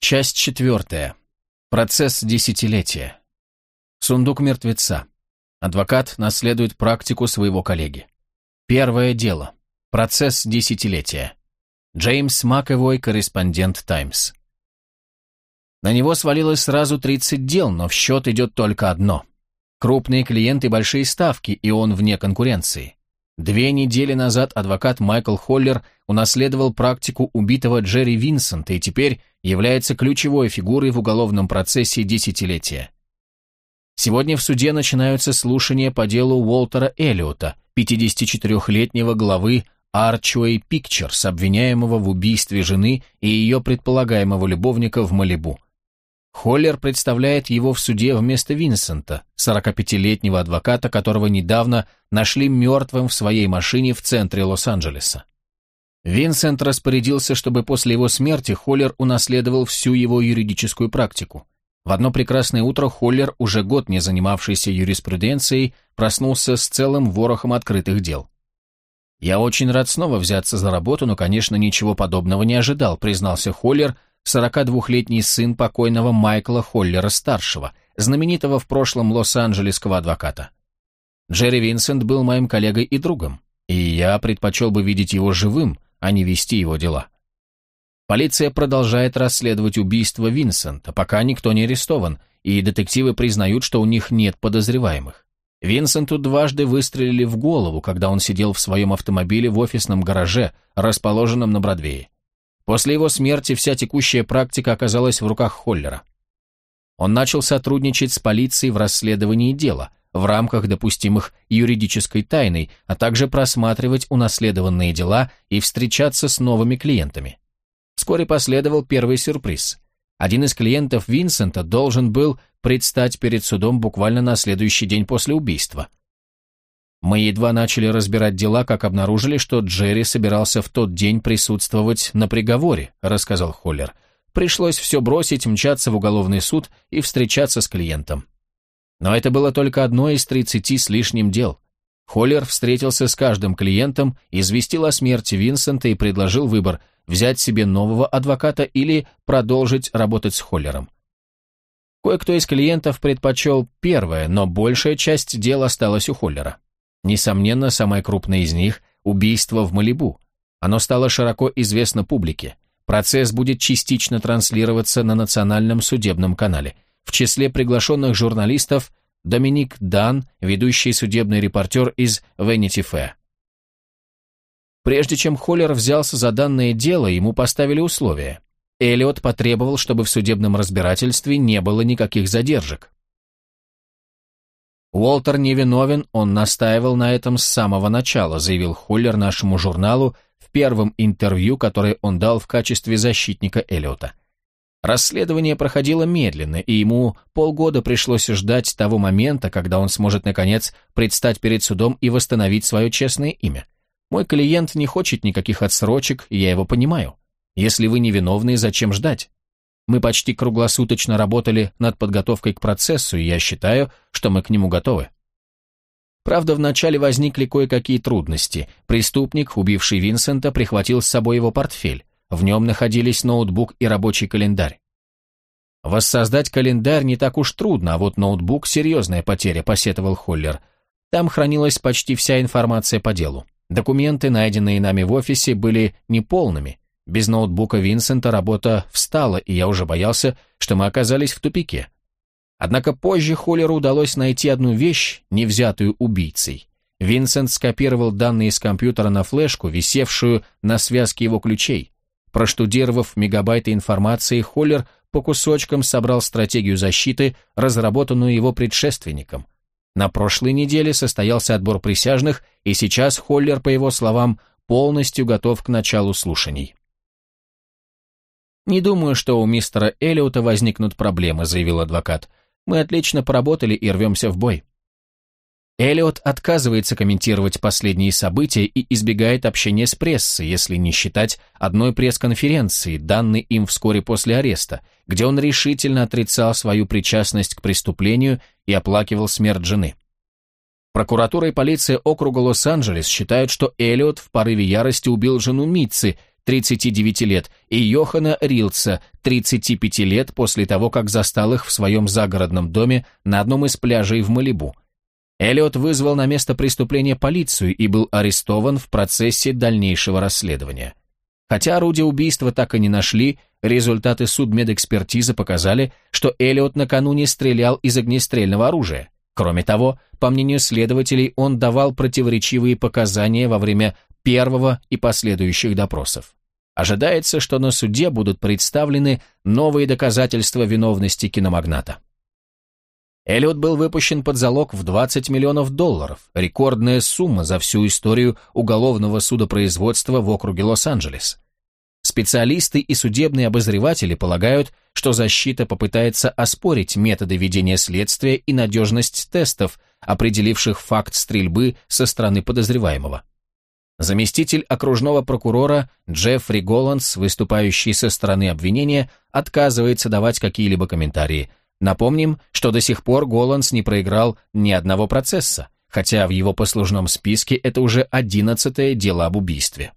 Часть четвертая. Процесс десятилетия. Сундук мертвеца. Адвокат наследует практику своего коллеги. Первое дело. Процесс десятилетия. Джеймс Маковой, корреспондент «Таймс». На него свалилось сразу 30 дел, но в счет идет только одно. Крупные клиенты, большие ставки, и он вне конкуренции. Две недели назад адвокат Майкл Холлер унаследовал практику убитого Джерри Винсента и теперь является ключевой фигурой в уголовном процессе десятилетия. Сегодня в суде начинаются слушания по делу Уолтера Эллиота, 54-летнего главы Archway Pictures, обвиняемого в убийстве жены и ее предполагаемого любовника в Малибу. Холлер представляет его в суде вместо Винсента, 45-летнего адвоката, которого недавно нашли мертвым в своей машине в центре Лос-Анджелеса. Винсент распорядился, чтобы после его смерти Холлер унаследовал всю его юридическую практику. В одно прекрасное утро Холлер, уже год не занимавшийся юриспруденцией, проснулся с целым ворохом открытых дел. «Я очень рад снова взяться за работу, но, конечно, ничего подобного не ожидал», признался Холлер, 42-летний сын покойного Майкла Холлера-старшего, знаменитого в прошлом лос-анджелесского адвоката. Джерри Винсент был моим коллегой и другом, и я предпочел бы видеть его живым, а не вести его дела. Полиция продолжает расследовать убийство Винсента, пока никто не арестован, и детективы признают, что у них нет подозреваемых. Винсенту дважды выстрелили в голову, когда он сидел в своем автомобиле в офисном гараже, расположенном на Бродвее. После его смерти вся текущая практика оказалась в руках Холлера. Он начал сотрудничать с полицией в расследовании дела, в рамках допустимых юридической тайной, а также просматривать унаследованные дела и встречаться с новыми клиентами. Вскоре последовал первый сюрприз. Один из клиентов Винсента должен был предстать перед судом буквально на следующий день после убийства. Мы едва начали разбирать дела, как обнаружили, что Джерри собирался в тот день присутствовать на приговоре, рассказал Холлер. Пришлось все бросить, мчаться в уголовный суд и встречаться с клиентом. Но это было только одно из тридцати с лишним дел. Холлер встретился с каждым клиентом, известил о смерти Винсента и предложил выбор – взять себе нового адвоката или продолжить работать с Холлером. Кое-кто из клиентов предпочел первое, но большая часть дела осталась у Холлера. Несомненно, самое крупное из них – убийство в Малибу. Оно стало широко известно публике. Процесс будет частично транслироваться на национальном судебном канале. В числе приглашенных журналистов Доминик Дан, ведущий судебный репортер из Vanity Fair. Прежде чем Холлер взялся за данное дело, ему поставили условия. Эллиот потребовал, чтобы в судебном разбирательстве не было никаких задержек. Уолтер невиновен, он настаивал на этом с самого начала, заявил Холлер нашему журналу в первом интервью, которое он дал в качестве защитника Эллиота. Расследование проходило медленно, и ему полгода пришлось ждать того момента, когда он сможет, наконец, предстать перед судом и восстановить свое честное имя. Мой клиент не хочет никаких отсрочек, и я его понимаю. Если вы невиновны, зачем ждать? Мы почти круглосуточно работали над подготовкой к процессу, и я считаю, что мы к нему готовы. Правда, вначале возникли кое-какие трудности. Преступник, убивший Винсента, прихватил с собой его портфель. В нем находились ноутбук и рабочий календарь. «Воссоздать календарь не так уж трудно, а вот ноутбук — серьезная потеря», — посетовал Холлер. Там хранилась почти вся информация по делу. Документы, найденные нами в офисе, были неполными, без ноутбука Винсента работа встала, и я уже боялся, что мы оказались в тупике. Однако позже Холлеру удалось найти одну вещь, не взятую убийцей. Винсент скопировал данные из компьютера на флешку, висевшую на связке его ключей. Проштудировав мегабайты информации, Холлер по кусочкам собрал стратегию защиты, разработанную его предшественником. На прошлой неделе состоялся отбор присяжных, и сейчас Холлер, по его словам, полностью готов к началу слушаний. «Не думаю, что у мистера Эллиота возникнут проблемы», — заявил адвокат. «Мы отлично поработали и рвемся в бой». Эллиот отказывается комментировать последние события и избегает общения с прессой, если не считать одной пресс-конференции, данной им вскоре после ареста, где он решительно отрицал свою причастность к преступлению и оплакивал смерть жены. Прокуратура и полиция округа Лос-Анджелес считают, что Эллиот в порыве ярости убил жену Митцы, 39 лет, и Йохана Рилца, 35 лет после того, как застал их в своем загородном доме на одном из пляжей в Малибу. Эллиот вызвал на место преступления полицию и был арестован в процессе дальнейшего расследования. Хотя орудие убийства так и не нашли, результаты судмедэкспертизы показали, что Эллиот накануне стрелял из огнестрельного оружия. Кроме того, по мнению следователей, он давал противоречивые показания во время первого и последующих допросов. Ожидается, что на суде будут представлены новые доказательства виновности киномагната. Эллиот был выпущен под залог в 20 миллионов долларов, рекордная сумма за всю историю уголовного судопроизводства в округе Лос-Анджелес. Специалисты и судебные обозреватели полагают, что защита попытается оспорить методы ведения следствия и надежность тестов, определивших факт стрельбы со стороны подозреваемого. Заместитель окружного прокурора Джеффри Голландс, выступающий со стороны обвинения, отказывается давать какие-либо комментарии. Напомним, что до сих пор Голландс не проиграл ни одного процесса, хотя в его послужном списке это уже одиннадцатое дело об убийстве.